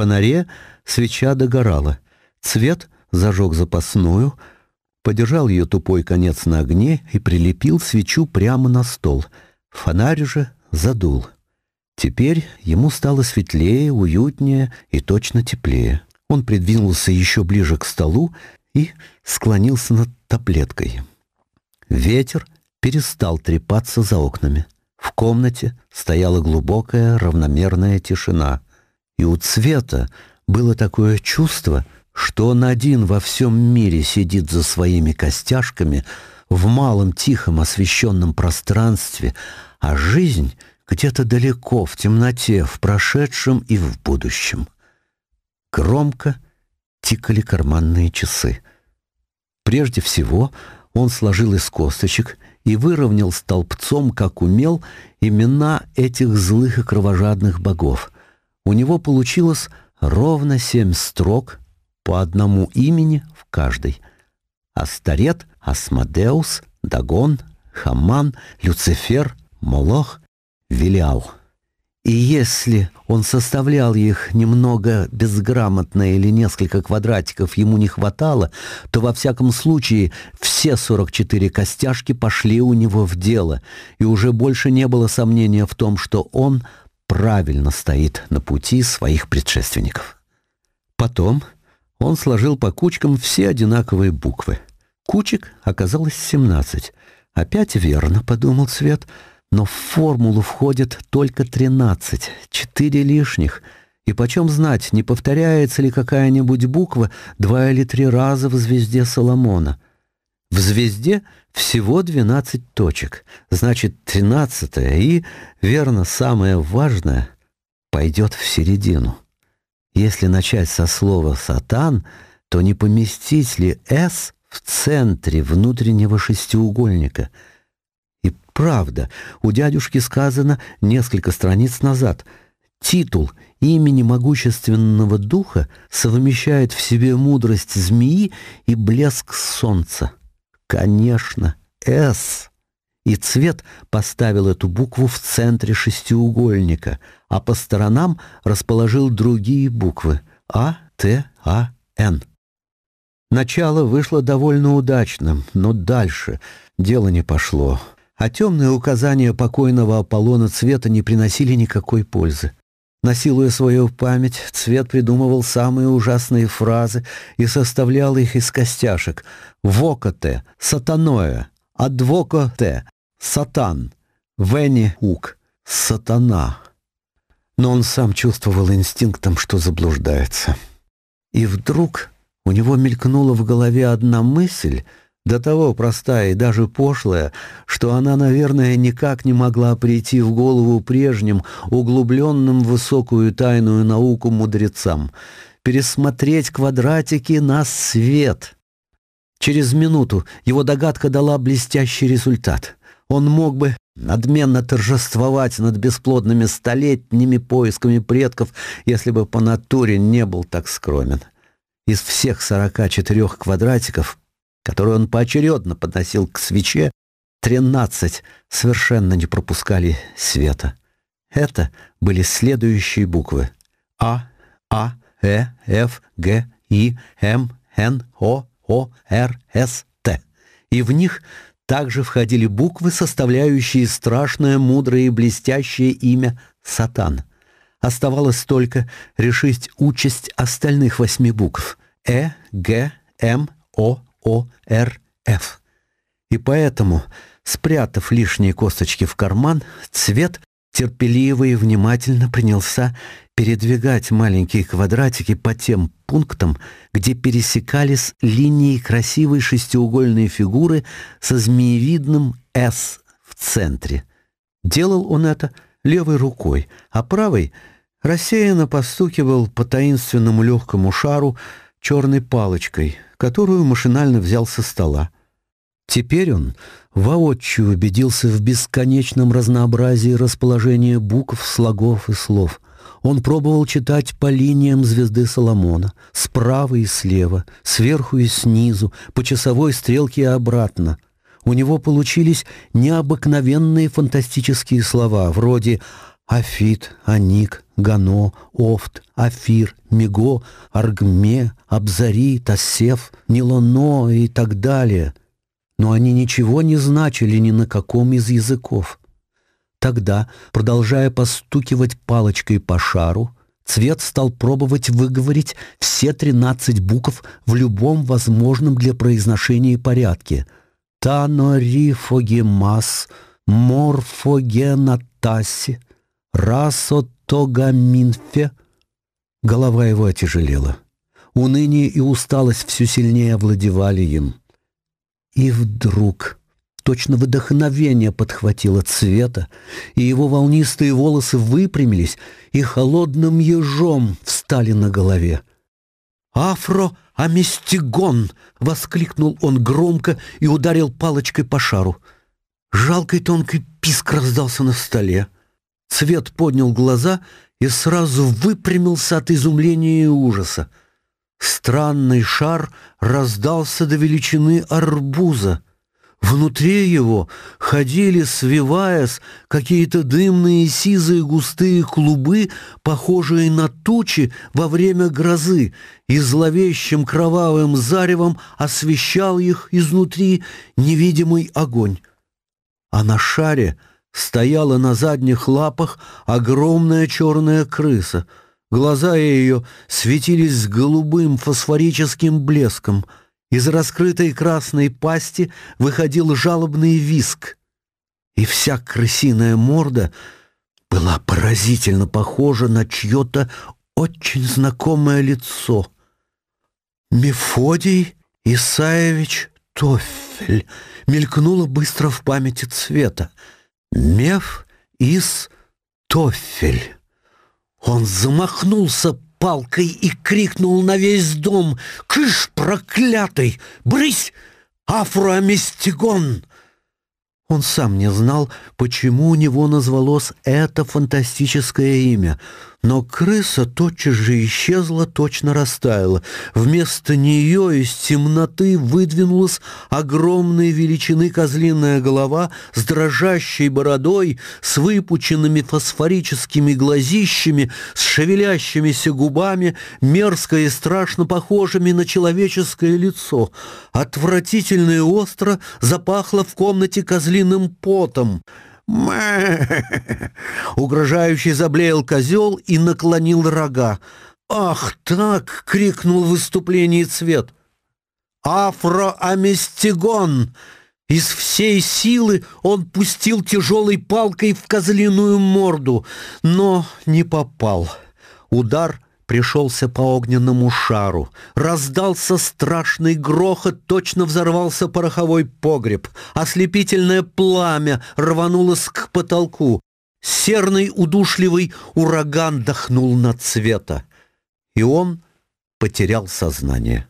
фонаре свеча догорала. Цвет зажег запасную, подержал ее тупой конец на огне и прилепил свечу прямо на стол. Фонарь же задул. Теперь ему стало светлее, уютнее и точно теплее. Он придвинулся еще ближе к столу и склонился над таблеткой. Ветер перестал трепаться за окнами. В комнате стояла глубокая равномерная тишина — И у Цвета было такое чувство, что он один во всем мире сидит за своими костяшками в малом тихом освещенном пространстве, а жизнь где-то далеко, в темноте, в прошедшем и в будущем. Громко тикали карманные часы. Прежде всего он сложил из косточек и выровнял столбцом, как умел, имена этих злых и кровожадных богов. У него получилось ровно семь строк по одному имени в каждой. Астарет, Асмодеус, Дагон, Хаман, Люцифер, Молох, Велиал. И если он составлял их немного безграмотно или несколько квадратиков ему не хватало, то во всяком случае все 44 костяшки пошли у него в дело, и уже больше не было сомнения в том, что он правильно стоит на пути своих предшественников. Потом он сложил по кучкам все одинаковые буквы. Кучек оказалось 17. «Опять верно», — подумал Свет, — но в формулу входит только 13, четыре лишних. И почем знать, не повторяется звезде всего 12 точек, значит 13 и, верно, самое важное, пойдет в середину. Если начать со слова «сатан», то не поместить ли «с» в центре внутреннего шестиугольника? И правда, у дядюшки сказано несколько страниц назад – Титул имени могущественного духа совмещает в себе мудрость змеи и блеск солнца. Конечно, «С». И цвет поставил эту букву в центре шестиугольника, а по сторонам расположил другие буквы А, Т, А, Н. Начало вышло довольно удачным, но дальше дело не пошло. А темные указания покойного Аполлона цвета не приносили никакой пользы. Насилуя свою память, Цвет придумывал самые ужасные фразы и составлял их из костяшек. «Вокоте», «сатаноя», «адвокоте», «сатан», «вени ук», «сатана». Но он сам чувствовал инстинктом, что заблуждается. И вдруг у него мелькнула в голове одна мысль — до того простая и даже пошлая, что она, наверное, никак не могла прийти в голову прежним, углубленным в высокую тайную науку мудрецам. Пересмотреть квадратики на свет. Через минуту его догадка дала блестящий результат. Он мог бы надменно торжествовать над бесплодными столетними поисками предков, если бы по натуре не был так скромен. Из всех сорока четырех квадратиков которые он поочередно подносил к свече, тринадцать совершенно не пропускали света. Это были следующие буквы. А, А, Э, Ф, Г, И, М, Н, О, О, Р, С, Т. И в них также входили буквы, составляющие страшное, мудрое и блестящее имя «Сатан». Оставалось только решить участь остальных восьми букв. Э, Г, М, О, ОРФ. И поэтому, спрятав лишние косточки в карман, цвет терпеливо и внимательно принялся передвигать маленькие квадратики по тем пунктам, где пересекались линии красивой шестиугольной фигуры со змеевидным «С» в центре. Делал он это левой рукой, а правой рассеянно постукивал по таинственному легкому шару, черной палочкой, которую машинально взял со стола. Теперь он воочию убедился в бесконечном разнообразии расположения букв, слогов и слов. Он пробовал читать по линиям звезды Соломона, справа и слева, сверху и снизу, по часовой стрелке и обратно — у него получились необыкновенные фантастические слова, вроде «Автар». Афит, Аник, Гано, Офт, Афир, Мего, Аргме, Абзари, Тасев, Нилоно и так далее. Но они ничего не значили ни на каком из языков. Тогда, продолжая постукивать палочкой по шару, Цвет стал пробовать выговорить все тринадцать букв в любом возможном для произношения порядке. Танорифогемас, морфогенатаси, расотогаминфе. Голова его отяжелела. Уныние и усталость все сильнее овладевали им. И вдруг точно вдохновение подхватило цвета, и его волнистые волосы выпрямились и холодным ежом встали на голове. «Афро-амистигон!» — воскликнул он громко и ударил палочкой по шару. Жалкий тонкий писк раздался на столе. Цвет поднял глаза и сразу выпрямился от изумления и ужаса. Странный шар раздался до величины арбуза. Внутри его ходили, свиваясь, какие-то дымные сизые густые клубы, похожие на тучи во время грозы, и зловещим кровавым заревом освещал их изнутри невидимый огонь. А на шаре стояла на задних лапах огромная черная крыса. Глаза ее светились с голубым фосфорическим блеском. Из раскрытой красной пасти выходил жалобный виск. И вся крысиная морда была поразительно похожа на чье-то очень знакомое лицо. «Мефодий Исаевич Тофель» мелькнуло быстро в памяти цвета. «Меф из Тофель». Он замахнулся палкой и крикнул на весь дом «Кыш, проклятый! Брысь! Афроаместигон!» Он сам не знал, почему у него назвалось это фантастическое имя — Но крыса тотчас же исчезла, точно растаяла. Вместо нее из темноты выдвинулась огромной величины козлиная голова с дрожащей бородой, с выпученными фосфорическими глазищами, с шевелящимися губами, мерзко и страшно похожими на человеческое лицо. Отвратительно остро запахло в комнате козлиным потом — Мэ! Угрожающий заблеял козел и наклонил рога. «Ах так!» — крикнул в выступлении цвет. «Афроаместигон!» Из всей силы он пустил тяжелой палкой в козлиную морду, но не попал. Удар пришелся по огненному шару. Раздался страшный грохот, точно взорвался пороховой погреб. Ослепительное пламя рванулось к потолку. Серный удушливый ураган дохнул на цвета. И он потерял сознание.